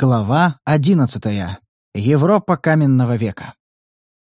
Глава одиннадцатая. Европа каменного века.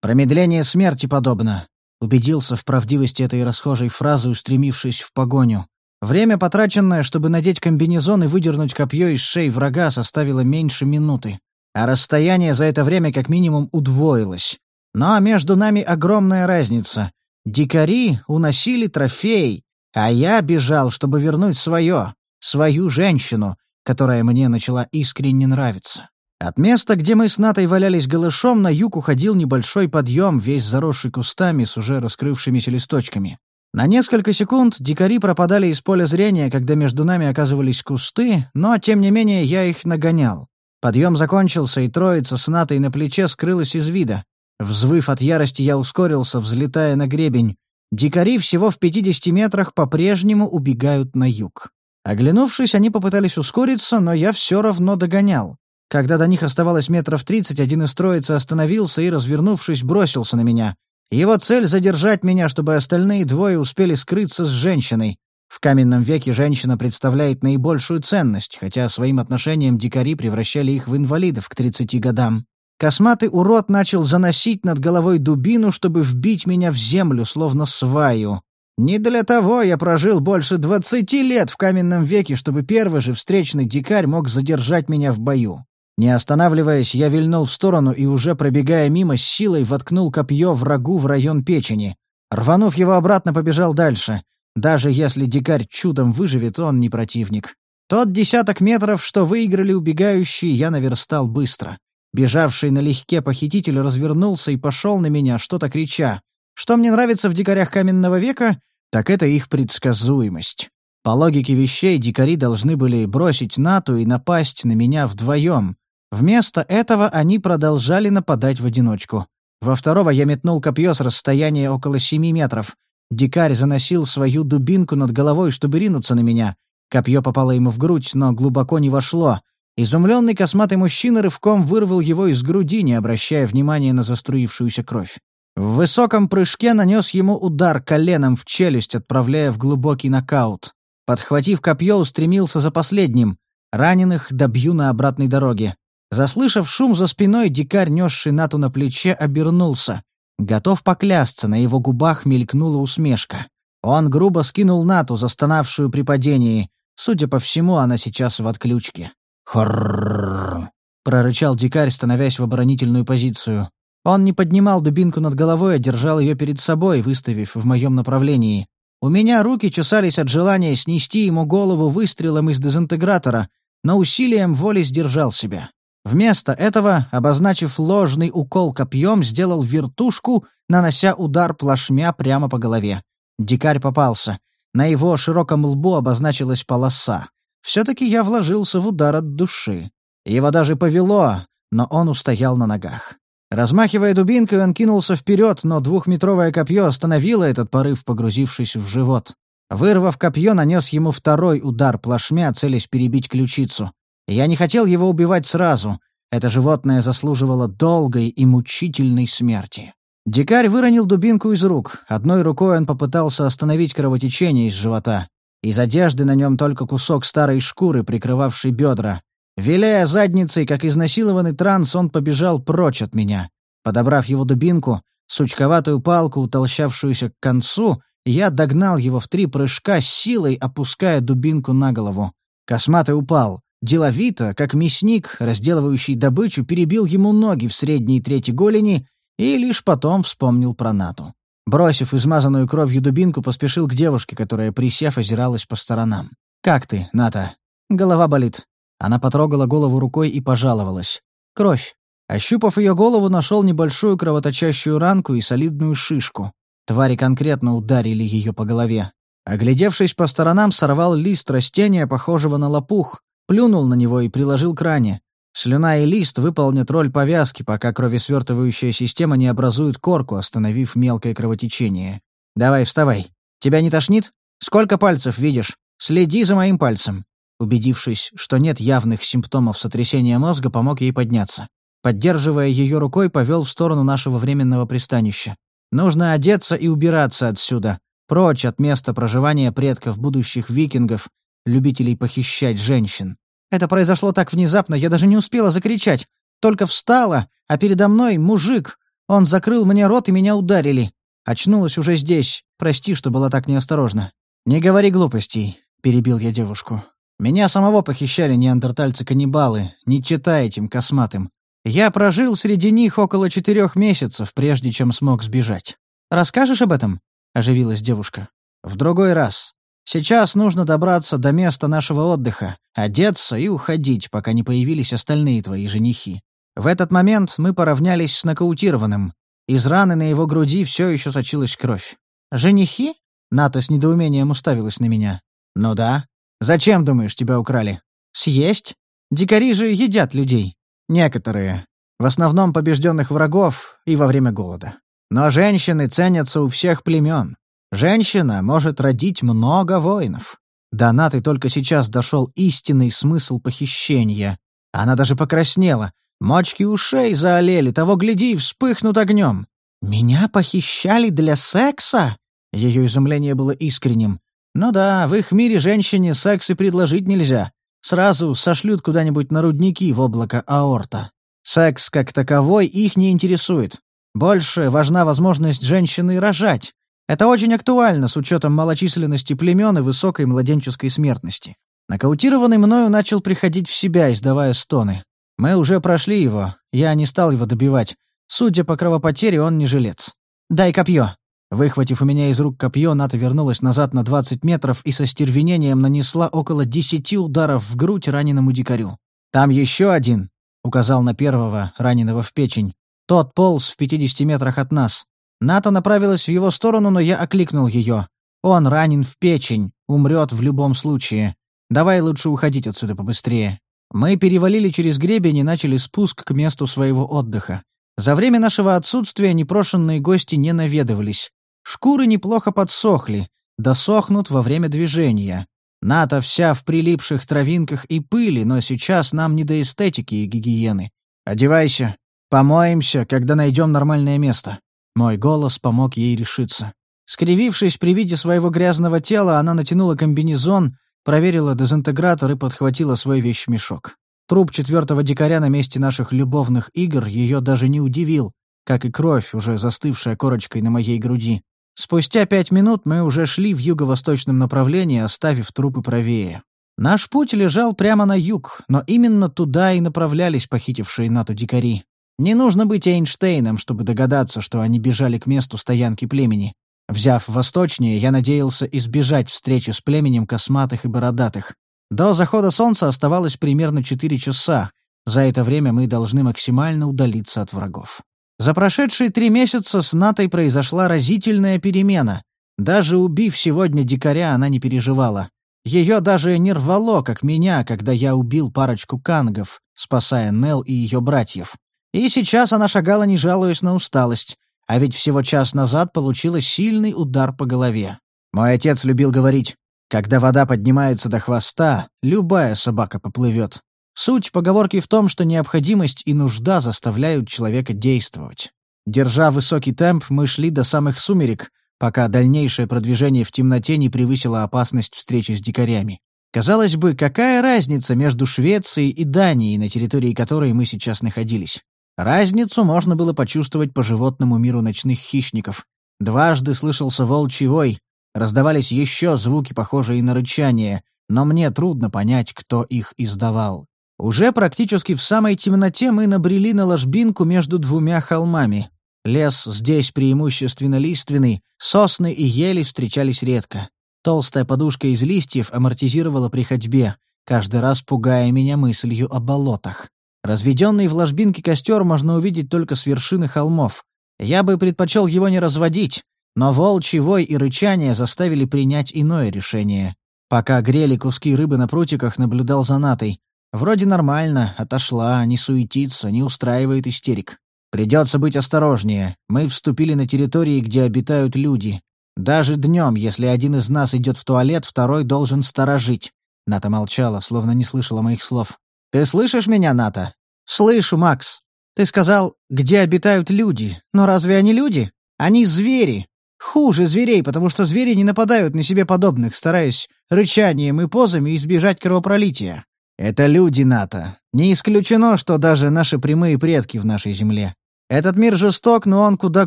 «Промедление смерти подобно», — убедился в правдивости этой расхожей фразы, устремившись в погоню. Время, потраченное, чтобы надеть комбинезон и выдернуть копье из шеи врага, составило меньше минуты. А расстояние за это время как минимум удвоилось. Но между нами огромная разница. Дикари уносили трофей, а я бежал, чтобы вернуть свое, свою женщину, которая мне начала искренне нравиться. От места, где мы с Натой валялись голышом, на юг уходил небольшой подъем, весь заросший кустами с уже раскрывшимися листочками. На несколько секунд дикари пропадали из поля зрения, когда между нами оказывались кусты, но, тем не менее, я их нагонял. Подъем закончился, и троица с Натой на плече скрылась из вида. Взвыв от ярости, я ускорился, взлетая на гребень. Дикари всего в 50 метрах по-прежнему убегают на юг. Оглянувшись, они попытались ускориться, но я все равно догонял. Когда до них оставалось метров тридцать, один из троицы остановился и, развернувшись, бросился на меня. Его цель — задержать меня, чтобы остальные двое успели скрыться с женщиной. В каменном веке женщина представляет наибольшую ценность, хотя своим отношением дикари превращали их в инвалидов к 30 годам. Косматый урод начал заносить над головой дубину, чтобы вбить меня в землю, словно сваю. Не для того я прожил больше двадцати лет в каменном веке, чтобы первый же встречный дикарь мог задержать меня в бою. Не останавливаясь, я вильнул в сторону и, уже пробегая мимо, с силой воткнул копье врагу в район печени. Рванув его обратно, побежал дальше. Даже если дикарь чудом выживет, он не противник. Тот десяток метров, что выиграли убегающие, я наверстал быстро. Бежавший налегке похититель развернулся и пошел на меня, что-то крича. Что мне нравится в дикарях каменного века, так это их предсказуемость. По логике вещей, дикари должны были бросить Нату и напасть на меня вдвоем. Вместо этого они продолжали нападать в одиночку. Во второго я метнул копье с расстояния около семи метров. Дикарь заносил свою дубинку над головой, чтобы ринуться на меня. Копье попало ему в грудь, но глубоко не вошло. Изумленный косматый мужчина рывком вырвал его из груди, не обращая внимания на заструившуюся кровь. В высоком прыжке нанес ему удар коленом в челюсть, отправляя в глубокий нокаут. Подхватив копье, устремился за последним. Раненых добью на обратной дороге. Заслышав шум за спиной, дикарь, несший Нату на плече, обернулся. Готов поклясться, на его губах мелькнула усмешка. Он грубо скинул Нату, застонавшую при падении. Судя по всему, она сейчас в отключке. «Хорррррр!» — прорычал дикарь, становясь в оборонительную позицию. Он не поднимал дубинку над головой, а держал ее перед собой, выставив в моем направлении. У меня руки чесались от желания снести ему голову выстрелом из дезинтегратора, но усилием воли сдержал себя. Вместо этого, обозначив ложный укол копьем, сделал вертушку, нанося удар плашмя прямо по голове. Дикарь попался. На его широком лбу обозначилась полоса. Все-таки я вложился в удар от души. Его даже повело, но он устоял на ногах. Размахивая дубинкой, он кинулся вперед, но двухметровое копье остановило этот порыв, погрузившись в живот. Вырвав копье, нанес ему второй удар плашмя, целясь перебить ключицу. Я не хотел его убивать сразу. Это животное заслуживало долгой и мучительной смерти. Дикарь выронил дубинку из рук. Одной рукой он попытался остановить кровотечение из живота. Из одежды на нем только кусок старой шкуры, прикрывавший бедра. Виляя задницей, как изнасилованный транс, он побежал прочь от меня. Подобрав его дубинку, сучковатую палку, утолщавшуюся к концу, я догнал его в три прыжка, силой опуская дубинку на голову. Косматый упал. Деловито, как мясник, разделывающий добычу, перебил ему ноги в средней трети голени и лишь потом вспомнил про Нату. Бросив измазанную кровью дубинку, поспешил к девушке, которая, присев, озиралась по сторонам. «Как ты, Ната?» «Голова болит. Она потрогала голову рукой и пожаловалась. Кровь. Ощупав ее голову, нашел небольшую кровоточащую ранку и солидную шишку. Твари конкретно ударили ее по голове. Оглядевшись по сторонам, сорвал лист растения, похожего на лопух, плюнул на него и приложил к ране. Слюна и лист выполнят роль повязки, пока кровесвертывающая система не образует корку, остановив мелкое кровотечение. «Давай, вставай. Тебя не тошнит? Сколько пальцев видишь? Следи за моим пальцем. Убедившись, что нет явных симптомов сотрясения мозга, помог ей подняться. Поддерживая ее рукой, повел в сторону нашего временного пристанища. «Нужно одеться и убираться отсюда, прочь от места проживания предков будущих викингов, любителей похищать женщин». Это произошло так внезапно, я даже не успела закричать. Только встала, а передо мной мужик. Он закрыл мне рот, и меня ударили. Очнулась уже здесь. Прости, что была так неосторожна. Не говори глупостей, перебил я девушку. Меня самого похищали неандертальцы-каннибалы, не читая этим косматым. Я прожил среди них около четырех месяцев, прежде чем смог сбежать. Расскажешь об этом? оживилась девушка. В другой раз. Сейчас нужно добраться до места нашего отдыха, одеться и уходить, пока не появились остальные твои женихи. В этот момент мы поравнялись с нокаутированным. Из раны на его груди все еще сочилась кровь. «Женихи?» — Ната с недоумением уставилась на меня. «Ну да. Зачем, думаешь, тебя украли? Съесть? Дикари же едят людей. Некоторые. В основном побежденных врагов и во время голода. Но женщины ценятся у всех племен. Женщина может родить много воинов. До Наты только сейчас дошел истинный смысл похищения. Она даже покраснела. Мочки ушей заолели, того гляди, вспыхнут огнем. «Меня похищали для секса?» Ее изумление было искренним. «Ну да, в их мире женщине секс и предложить нельзя. Сразу сошлют куда-нибудь на рудники в облако аорта. Секс как таковой их не интересует. Больше важна возможность женщины рожать. Это очень актуально с учетом малочисленности племен и высокой младенческой смертности. Нокаутированный мною начал приходить в себя, издавая стоны. Мы уже прошли его, я не стал его добивать. Судя по кровопотере, он не жилец. «Дай копье!» Выхватив у меня из рук копье, Ната вернулась назад на 20 метров и со стервенением нанесла около 10 ударов в грудь раненому дикарю. «Там еще один!» — указал на первого, раненого в печень. Тот полз в 50 метрах от нас. Ната направилась в его сторону, но я окликнул ее. «Он ранен в печень, умрет в любом случае. Давай лучше уходить отсюда побыстрее». Мы перевалили через гребень и начали спуск к месту своего отдыха. За время нашего отсутствия непрошенные гости не наведывались. Шкуры неплохо подсохли, досохнут во время движения. Ната вся в прилипших травинках и пыли, но сейчас нам не до эстетики и гигиены. Одевайся. Помоемся, когда найдем нормальное место. Мой голос помог ей решиться. Скривившись при виде своего грязного тела, она натянула комбинезон, проверила дезинтегратор и подхватила свой вещмешок. Труп четвертого дикаря на месте наших любовных игр ее даже не удивил, как и кровь, уже застывшая корочкой на моей груди. Спустя пять минут мы уже шли в юго-восточном направлении, оставив трупы правее. Наш путь лежал прямо на юг, но именно туда и направлялись похитившие Нату дикари. Не нужно быть Эйнштейном, чтобы догадаться, что они бежали к месту стоянки племени. Взяв восточнее, я надеялся избежать встречи с племенем косматых и бородатых. До захода солнца оставалось примерно четыре часа. За это время мы должны максимально удалиться от врагов. За прошедшие три месяца с Натой произошла разительная перемена. Даже убив сегодня дикаря, она не переживала. Ее даже не рвало, как меня, когда я убил парочку кангов, спасая Нел и ее братьев. И сейчас она шагала, не жалуясь на усталость, а ведь всего час назад получила сильный удар по голове. Мой отец любил говорить, когда вода поднимается до хвоста, любая собака поплывет. Суть поговорки в том, что необходимость и нужда заставляют человека действовать. Держа высокий темп, мы шли до самых сумерек, пока дальнейшее продвижение в темноте не превысило опасность встречи с дикарями. Казалось бы, какая разница между Швецией и Данией, на территории которой мы сейчас находились? Разницу можно было почувствовать по животному миру ночных хищников. Дважды слышался волчий вой, раздавались еще звуки, похожие на рычание, но мне трудно понять, кто их издавал. Уже практически в самой темноте мы набрели на ложбинку между двумя холмами. Лес здесь преимущественно лиственный, сосны и ели встречались редко. Толстая подушка из листьев амортизировала при ходьбе, каждый раз пугая меня мыслью о болотах. Разведенный в ложбинке костер можно увидеть только с вершины холмов. Я бы предпочел его не разводить, но волчий вой и рычание заставили принять иное решение. Пока грели куски рыбы на прутиках, наблюдал за Натой. Вроде нормально, отошла, не суетится, не устраивает истерик. Придется быть осторожнее. Мы вступили на территории, где обитают люди. Даже днем, если один из нас идет в туалет, второй должен сторожить. Ната молчала, словно не слышала моих слов. «Ты слышишь меня, Ната?» «Слышу, Макс. Ты сказал, где обитают люди. Но разве они люди? Они звери. Хуже зверей, потому что звери не нападают на себе подобных, стараясь рычанием и позами избежать кровопролития. Это люди НАТО. Не исключено, что даже наши прямые предки в нашей земле. Этот мир жесток, но он куда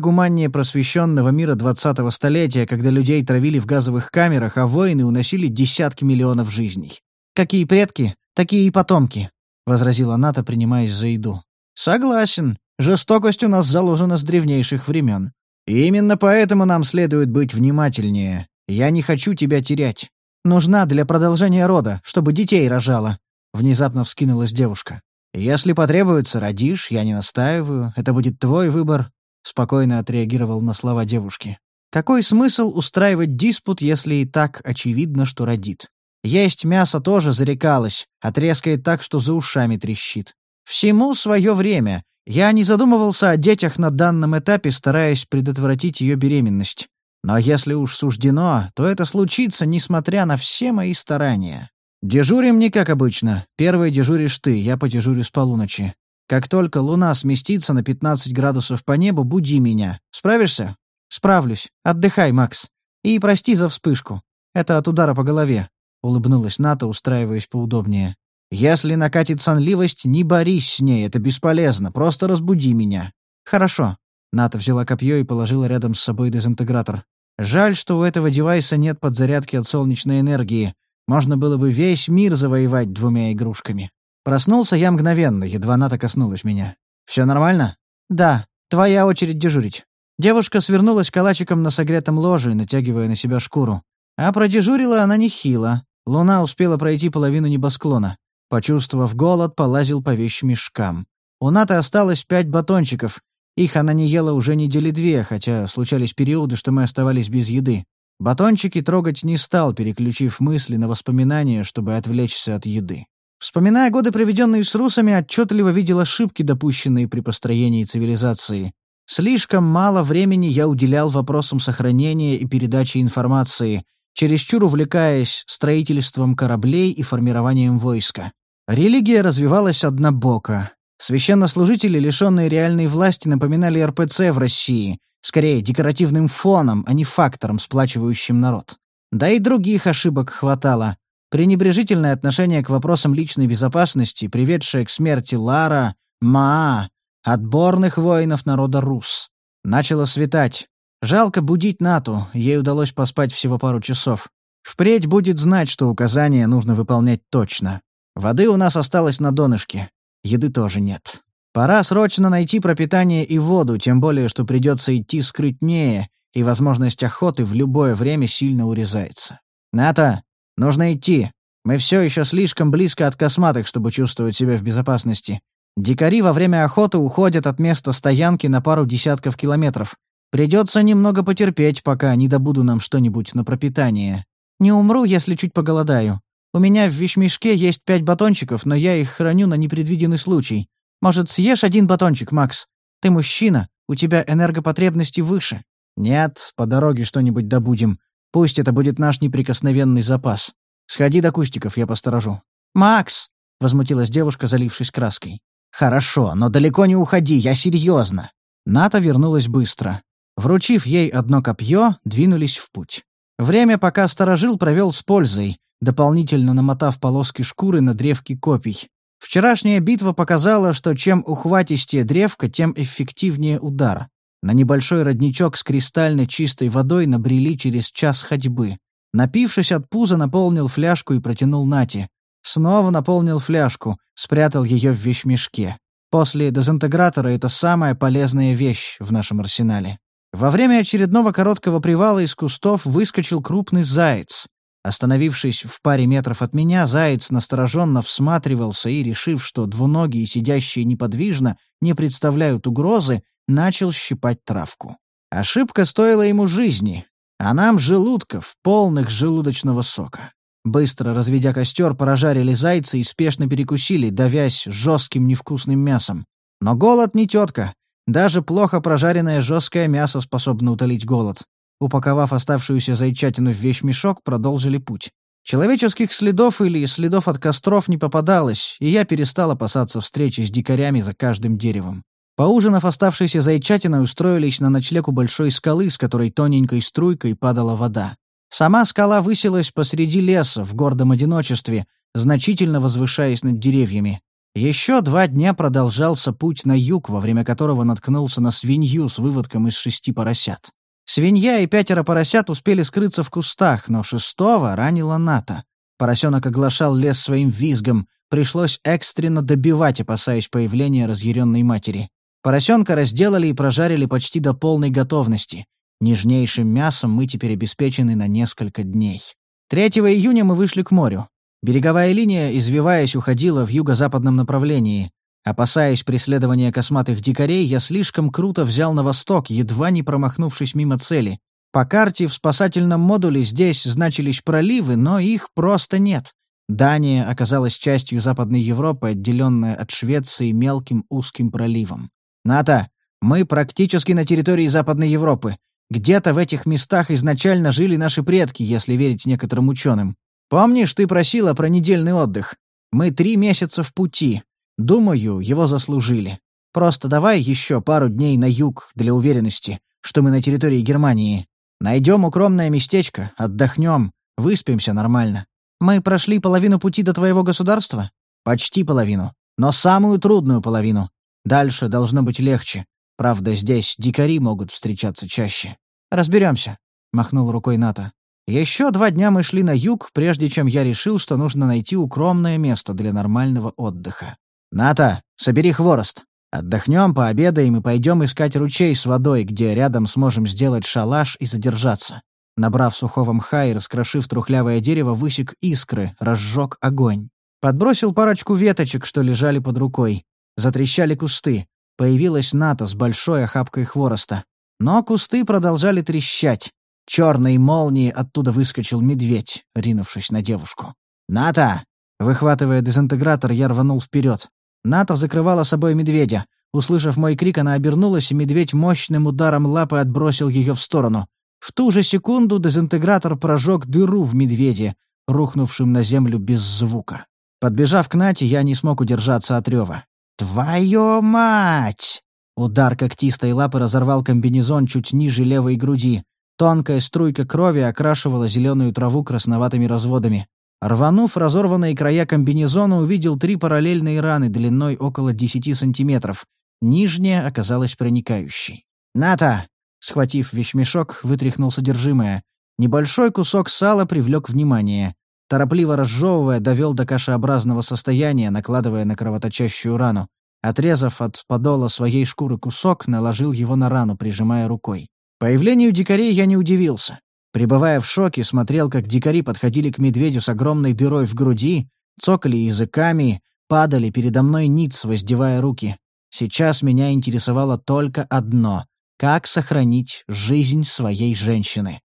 гуманнее просвещенного мира 20-го столетия, когда людей травили в газовых камерах, а войны уносили десятки миллионов жизней. Какие предки, такие и потомки, — возразила Ната, принимаясь за еду. Согласен. Жестокость у нас заложена с древнейших времен. И именно поэтому нам следует быть внимательнее. Я не хочу тебя терять. Нужна для продолжения рода, чтобы детей рожала. Внезапно вскинулась девушка. «Если потребуется, родишь, я не настаиваю, это будет твой выбор», — спокойно отреагировал на слова девушки. «Какой смысл устраивать диспут, если и так очевидно, что родит? Есть мясо тоже зарекалось, отрезкает так, что за ушами трещит. Всему свое время. Я не задумывался о детях на данном этапе, стараясь предотвратить ее беременность. Но если уж суждено, то это случится, несмотря на все мои старания. Дежурим не как обычно. Первый дежуришь ты, я подежурю с полуночи. Как только луна сместится на 15 градусов по небу, буди меня. Справишься? Справлюсь. Отдыхай, Макс. И прости за вспышку. Это от удара по голове. Улыбнулась Ната, устраиваясь поудобнее. Если накатит сонливость, не борись с ней, это бесполезно. Просто разбуди меня. Хорошо. Ната взяла копье и положила рядом с собой дезинтегратор. Жаль, что у этого девайса нет подзарядки от солнечной энергии. Можно было бы весь мир завоевать двумя игрушками. Проснулся я мгновенно, едва Ната коснулась меня. «Все нормально?» «Да. Твоя очередь дежурить». Девушка свернулась калачиком на согретом ложе, натягивая на себя шкуру. А продежурила она нехило. Луна успела пройти половину небосклона. Почувствовав голод, полазил по вещмешкам. У Наты осталось пять батончиков. Их она не ела уже недели две, хотя случались периоды, что мы оставались без еды. Батончики трогать не стал, переключив мысли на воспоминания, чтобы отвлечься от еды. Вспоминая годы, проведенные с русами, отчетливо видел ошибки, допущенные при построении цивилизации. Слишком мало времени я уделял вопросам сохранения и передачи информации, чересчур увлекаясь строительством кораблей и формированием войска. Религия развивалась однобоко. Священнослужители, лишенные реальной власти, напоминали РПЦ в России — Скорее, декоративным фоном, а не фактором, сплачивающим народ. Да и других ошибок хватало. Пренебрежительное отношение к вопросам личной безопасности, приведшее к смерти Лара, Маа, отборных воинов народа Рус. Начало светать. Жалко будить Нату, ей удалось поспать всего пару часов. Впредь будет знать, что указания нужно выполнять точно. Воды у нас осталось на донышке. Еды тоже нет. Пора срочно найти пропитание и воду, тем более, что придется идти скрытнее, и возможность охоты в любое время сильно урезается. «Ната, нужно идти. Мы все еще слишком близко от косматых, чтобы чувствовать себя в безопасности. Дикари во время охоты уходят от места стоянки на пару десятков километров. Придется немного потерпеть, пока не добуду нам что-нибудь на пропитание. Не умру, если чуть поголодаю. У меня в вещмешке есть пять батончиков, но я их храню на непредвиденный случай. Может, съешь один батончик, Макс? Ты мужчина, у тебя энергопотребности выше. Нет, по дороге что-нибудь добудем. Пусть это будет наш неприкосновенный запас. Сходи до кустиков, я посторожу. Макс! возмутилась девушка, залившись краской. Хорошо, но далеко не уходи, я серьезно. Ната вернулась быстро. Вручив ей одно копье, двинулись в путь. Время, пока сторожил, провел с пользой, дополнительно намотав полоски шкуры на древки копий. Вчерашняя битва показала, что чем ухватистее древко, тем эффективнее удар. На небольшой родничок с кристально чистой водой набрели через час ходьбы. Напившись от пуза, наполнил фляжку и протянул Нати. Снова наполнил фляжку, спрятал ее в вещмешке. После дезинтегратора это самая полезная вещь в нашем арсенале. Во время очередного короткого привала из кустов выскочил крупный заяц. Остановившись в паре метров от меня, заяц настороженно всматривался и, решив, что двуногие, сидящие неподвижно, не представляют угрозы, начал щипать травку. Ошибка стоила ему жизни, а нам желудков, полных желудочного сока. Быстро разведя костер, прожарили зайца и спешно перекусили, давясь жестким невкусным мясом. Но голод не тетка. Даже плохо прожаренное жесткое мясо способно утолить голод. Упаковав оставшуюся зайчатину в вещмешок, продолжили путь. Человеческих следов или следов от костров не попадалось, и я перестал опасаться встречи с дикарями за каждым деревом. Поужинав оставшейся зайчатиной, устроились на ночлег у большой скалы, с которой тоненькой струйкой падала вода. Сама скала высилась посреди леса, в гордом одиночестве, значительно возвышаясь над деревьями. Еще два дня продолжался путь на юг, во время которого наткнулся на свинью с выводком из шести поросят. Свинья и пятеро поросят успели скрыться в кустах, но шестого ранила Ната. Поросенок оглашал лес своим визгом, пришлось экстренно добивать, опасаясь появления разъяренной матери. Поросенка разделали и прожарили почти до полной готовности. Нежнейшим мясом мы теперь обеспечены на несколько дней. 3 июня мы вышли к морю. Береговая линия, извиваясь, уходила в юго-западном направлении. Опасаясь преследования косматых дикарей, я слишком круто взял на восток, едва не промахнувшись мимо цели. По карте в спасательном модуле здесь значились проливы, но их просто нет. Дания оказалась частью Западной Европы, отделенная от Швеции мелким узким проливом. «Ната, мы практически на территории Западной Европы. Где-то в этих местах изначально жили наши предки, если верить некоторым ученым. Помнишь, ты просила про недельный отдых? Мы три месяца в пути. Думаю, его заслужили. Просто давай еще пару дней на юг для уверенности, что мы на территории Германии. Найдем укромное местечко, отдохнем, выспимся нормально. Мы прошли половину пути до твоего государства? Почти половину. Но самую трудную половину. Дальше должно быть легче. Правда, здесь дикари могут встречаться чаще. Разберемся, махнул рукой Ната. Еще два дня мы шли на юг, прежде чем я решил, что нужно найти укромное место для нормального отдыха. «Ната, собери хворост. Отдохнем, пообедаем и пойдем искать ручей с водой, где рядом сможем сделать шалаш и задержаться». Набрав сухого мха и раскрошив трухлявое дерево, высек искры, разжег огонь. Подбросил парочку веточек, что лежали под рукой. Затрещали кусты. Появилась Ната с большой охапкой хвороста. Но кусты продолжали трещать. Черной молнией оттуда выскочил медведь, ринувшись на девушку. «Ната!» Выхватывая дезинтегратор, я рванул вперед. Ната закрывала собой медведя. Услышав мой крик, она обернулась, и медведь мощным ударом лапы отбросил ее в сторону. В ту же секунду дезинтегратор прожег дыру в медведе, рухнувшем на землю без звука. Подбежав к Нате, я не смог удержаться от рева. «Твою мать!» Удар когтистой лапы разорвал комбинезон чуть ниже левой груди. Тонкая струйка крови окрашивала зеленую траву красноватыми разводами. Рванув разорванные края комбинезона, увидел три параллельные раны длиной около 10 сантиметров. Нижняя оказалась проникающей. «Ната!» Схватив вещмешок, вытряхнул содержимое. Небольшой кусок сала привлек внимание. Торопливо разжевывая, довел до кашеобразного состояния, накладывая на кровоточащую рану. Отрезав от подола своей шкуры кусок, наложил его на рану, прижимая рукой. Появлению дикарей я не удивился. Пребывая в шоке, смотрел, как дикари подходили к медведю с огромной дырой в груди, цокали языками, падали передо мной ниц, воздевая руки. Сейчас меня интересовало только одно — как сохранить жизнь своей женщины.